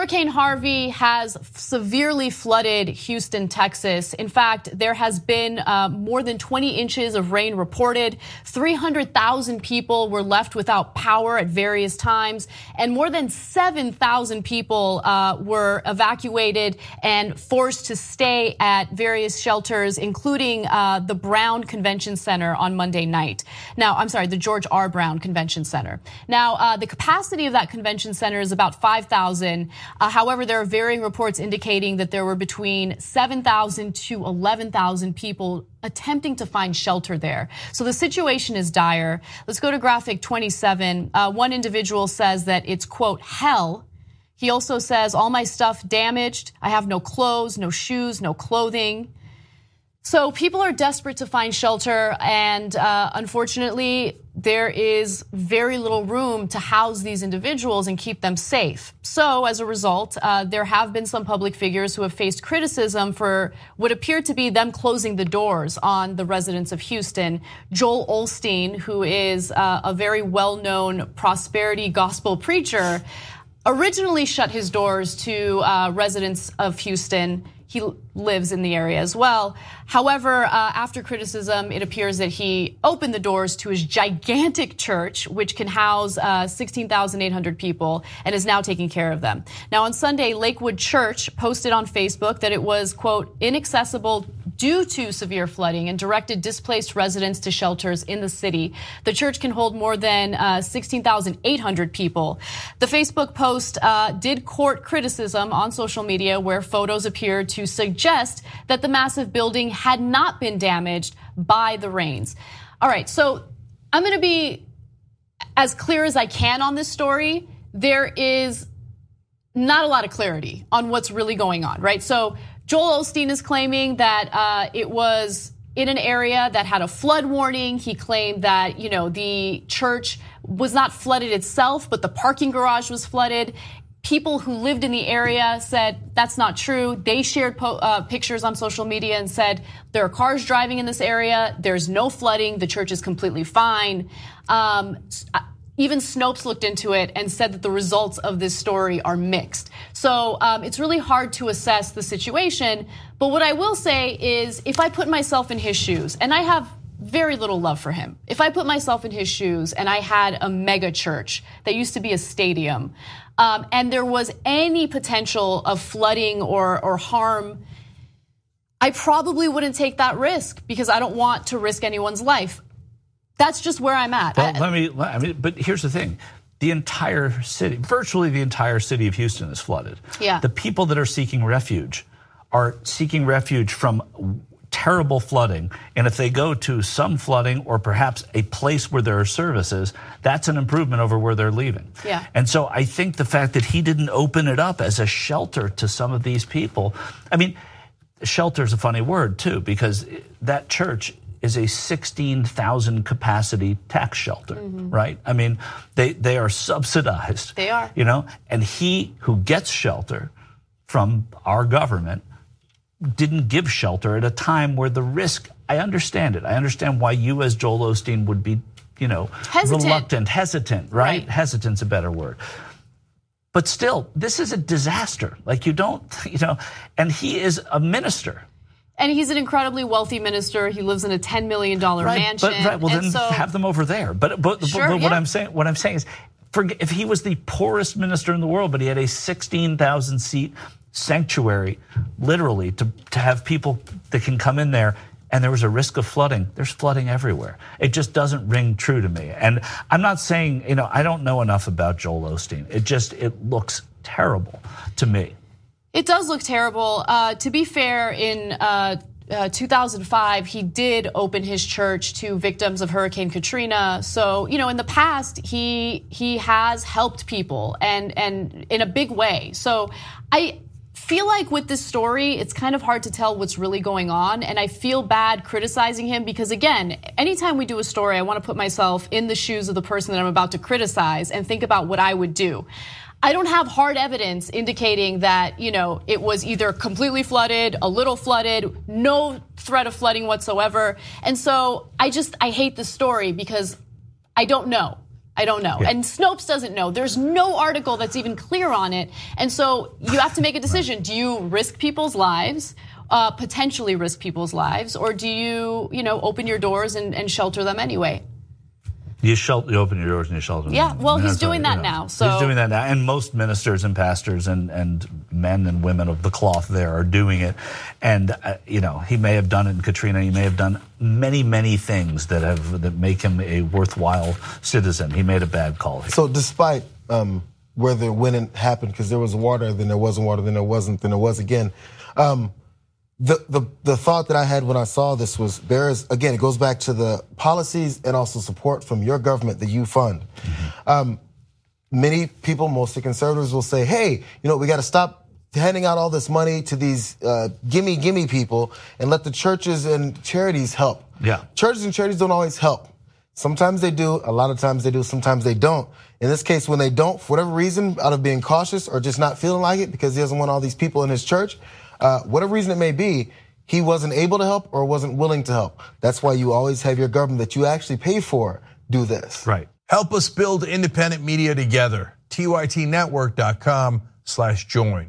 Hurricane Harvey has severely flooded Houston, Texas. In fact, there has been uh, more than 20 inches of rain reported. 300,000 people were left without power at various times, and more than 7,000 people uh, were evacuated and forced to stay at various shelters, including uh, the Brown Convention Center on Monday night. Now, I'm sorry, the George R. Brown Convention Center. Now, uh, the capacity of that convention center is about 5,000. Uh, however, there are varying reports indicating that there were between 7,000 to 11,000 people attempting to find shelter there. So the situation is dire. Let's go to graphic 27. Uh, one individual says that it's, quote, hell. He also says, all my stuff damaged. I have no clothes, no shoes, no clothing. So people are desperate to find shelter, and uh, unfortunately, there is very little room to house these individuals and keep them safe. So, as a result, uh, there have been some public figures who have faced criticism for what appeared to be them closing the doors on the residents of Houston. Joel Osteen, who is uh, a very well known prosperity gospel preacher, originally shut his doors to uh, residents of Houston he lives in the area as well. However, uh, after criticism, it appears that he opened the doors to his gigantic church, which can house uh, 16,800 people, and is now taking care of them. Now, on Sunday, Lakewood Church posted on Facebook that it was, quote, inaccessible due to severe flooding and directed displaced residents to shelters in the city. The church can hold more than uh, 16,800 people. The Facebook post uh, did court criticism on social media where photos appeared to suggest that the massive building had not been damaged by the rains. All right, so I'm going to be as clear as I can on this story. There is not a lot of clarity on what's really going on, right? So Joel Osteen is claiming that uh, it was in an area that had a flood warning. He claimed that, you know, the church was not flooded itself, but the parking garage was flooded. People who lived in the area said that's not true. They shared uh, pictures on social media and said there are cars driving in this area. There's no flooding. The church is completely fine. Um, even Snopes looked into it and said that the results of this story are mixed. So um, it's really hard to assess the situation. But what I will say is if I put myself in his shoes, and I have very little love for him. If I put myself in his shoes and I had a mega church that used to be a stadium, um, and there was any potential of flooding or, or harm, I probably wouldn't take that risk because I don't want to risk anyone's life. That's just where I'm at. Well, let me. I mean, but here's the thing: the entire city, virtually the entire city of Houston, is flooded. Yeah. The people that are seeking refuge are seeking refuge from terrible flooding. And if they go to some flooding or perhaps a place where there are services, that's an improvement over where they're leaving. Yeah. And so I think the fact that he didn't open it up as a shelter to some of these people, I mean, shelter is a funny word too, because that church is a 16,000 capacity tax shelter, mm-hmm. right? I mean, they, they are subsidized. They are. You know, and he who gets shelter from our government didn't give shelter at a time where the risk, I understand it. I understand why you as Joel Osteen would be, you know, hesitant. reluctant, hesitant, right? right? Hesitant's a better word. But still, this is a disaster. Like you don't, you know, and he is a minister. And he's an incredibly wealthy minister. He lives in a $10 million right, mansion. But, right, well, and then so, have them over there. But, but, sure, but, yeah. what I'm saying, what I'm saying is, if he was the poorest minister in the world, but he had a 16,000 seat sanctuary, literally, to, to have people that can come in there and there was a risk of flooding. There's flooding everywhere. It just doesn't ring true to me. And I'm not saying, you know, I don't know enough about Joel Osteen. It just, it looks terrible to me. It does look terrible. Uh, to be fair, in uh, uh, 2005, he did open his church to victims of Hurricane Katrina. So, you know, in the past, he he has helped people and and in a big way. So, I feel like with this story, it's kind of hard to tell what's really going on. And I feel bad criticizing him because, again, anytime we do a story, I want to put myself in the shoes of the person that I'm about to criticize and think about what I would do. I don't have hard evidence indicating that, you know, it was either completely flooded, a little flooded, no threat of flooding whatsoever. And so I just, I hate the story because I don't know. I don't know. Yeah. And Snopes doesn't know. There's no article that's even clear on it. And so you have to make a decision. Do you risk people's lives? Uh, potentially risk people's lives, or do you, you know, open your doors and, and shelter them anyway? You shelter, you open your doors and you shelter. Yeah, well, he's doing that now. So he's doing that now, and most ministers and pastors and and men and women of the cloth there are doing it. And uh, you know, he may have done it in Katrina. He may have done many, many things that have that make him a worthwhile citizen. He made a bad call. Here. So, despite um, whether when it happened, because there was water, then there wasn't water, then there wasn't, then there was again. Um, the, the, the thought that I had when I saw this was there is, again, it goes back to the policies and also support from your government that you fund. Mm-hmm. Um, many people, mostly conservatives, will say, hey, you know, we got to stop handing out all this money to these uh, gimme, gimme people and let the churches and charities help. Yeah. Churches and charities don't always help. Sometimes they do, a lot of times they do, sometimes they don't. In this case, when they don't, for whatever reason, out of being cautious or just not feeling like it because he doesn't want all these people in his church, Uh, whatever reason it may be, he wasn't able to help or wasn't willing to help. That's why you always have your government that you actually pay for do this. Right. Help us build independent media together. TYTnetwork.com slash join.